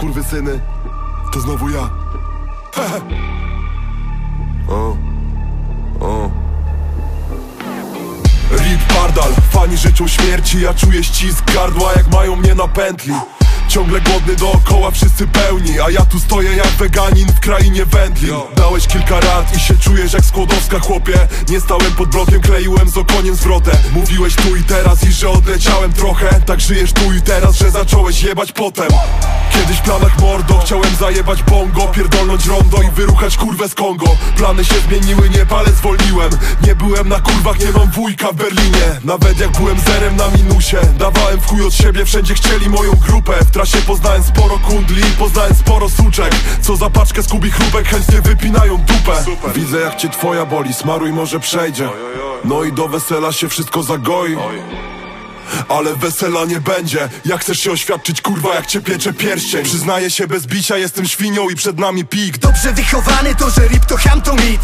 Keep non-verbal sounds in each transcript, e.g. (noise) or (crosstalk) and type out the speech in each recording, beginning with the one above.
skurwysyny To znowu ja. (laughs) O, o. Rip Pardal, fani życzą śmierci. Ja czuję ścisk gardła jak mają mnie na pętli. Ciągle głodny dookoła, wszyscy pełni. A ja tu stoję jak weganin w krainie wędlin Dałeś kilka rad i się czujesz jak Skłodowska chłopie. Nie stałem pod blokiem, kleiłem z okoniem zwrotę. Mówiłeś tu i teraz i że odleciałem trochę. Tak żyjesz tu i teraz, że zacząłeś jebać potem Kiedyś w planach mordo, chciałem zajebać bongo Pierdolnąć rondo i wyruchać kurwę z Kongo. Plany się zmieniły, nie palec zwolniłem. Nie byłem na kurwach, nie mam wujka w Berlinie. Nawet jak byłem zerem na minusie Dawałem w chuj od siebie, wszędzie chcieli moją grupę. W trasie poznałem sporo kundli, poznałem sporo suczek. Co za paczkę skubi chrupek, chętnie wypinają dupę. Widzę jak cię twoja boli, smaruj może przejdzie. No i do wesela się wszystko zagoi ale wesela nie będzie. Jak chcesz się oświadczyć kurwa jak cię piecze pierścień? Przyznaję się bez bicia jestem świnią i przed nami pik. Dobrze wychowany to, że rip to ham to mit.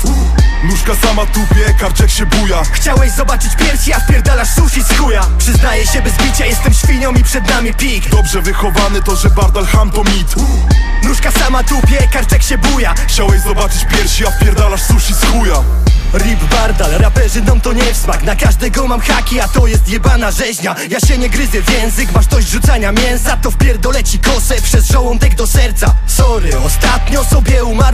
Nóżka sama tupie, karczek się buja. Chciałeś zobaczyć piersi, a wpierdalasz sushi z chuja. Przyznaję się bez bicia, jestem świnią i przed nami pik. Dobrze wychowany to, że bardal ham to mit. Nóżka sama tupie, karczek się buja. Chciałeś zobaczyć piersi, a wpierdalasz sushi z chuja Rip Bardal, raperzy dom to nie smak. Na każdego mam haki, a to jest jebana rzeźnia. Ja się nie gryzę w język, masz dość rzucania mięsa. To wpierdolę ci kosę przez żołądek do serca. Sorry,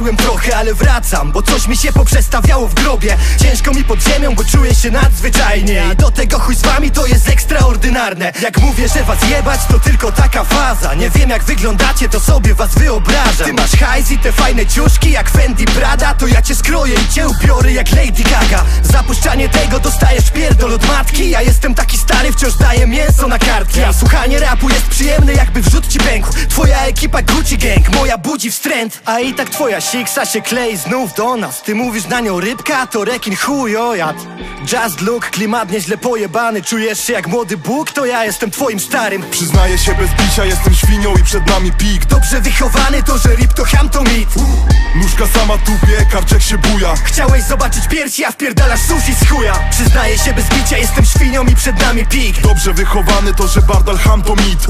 umarłem trochę, ale wracam Bo coś mi się poprzestawiało w grobie. Ciężko mi pod ziemią, bo czuję się nadzwyczajnie I do tego chuj z wami to jest ekstraordynarne. Jak mówię, że was jebać, to tylko taka faza. Nie wiem jak wyglądacie, to sobie was wyobrażam. Ty masz hajs i te fajne ciuszki jak Fendi Prada To ja cię skroję i cię ubiorę jak Lady Gaga. Zapuszczanie tego dostajesz pierdol od matki. Ja jestem taki stary, wciąż daję mięso na kartki A słuchanie rapu jest przyjemne jakby wrzut ci pękł. Twoja ekipa Gucci Gang, moja budzi wstręt. A i tak twoja siksa się klei znów do nas. Ty mówisz na nią rybka, to rekin chuj ojad Just look, klimat nieźle pojebany Czujesz się jak młody Bóg, to ja jestem twoim starym. Przyznaję się bez bicia, jestem świnią i przed nami pik. Dobrze wychowany to, że rip to ham to mit. Nóżka sama tupie, karczek się buja. Chciałeś zobaczyć piersi, a wpierdalasz sushi z chuja. Przyznaję się bez bicia, jestem świnią i przed nami pik Dobrze wychowany to, że Bardal Ham to mit.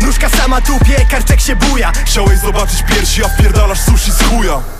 Nóżka sama tupie, kartek się buja. Chciałeś zobaczyć piersi, a wpierdalasz sushi z chuja.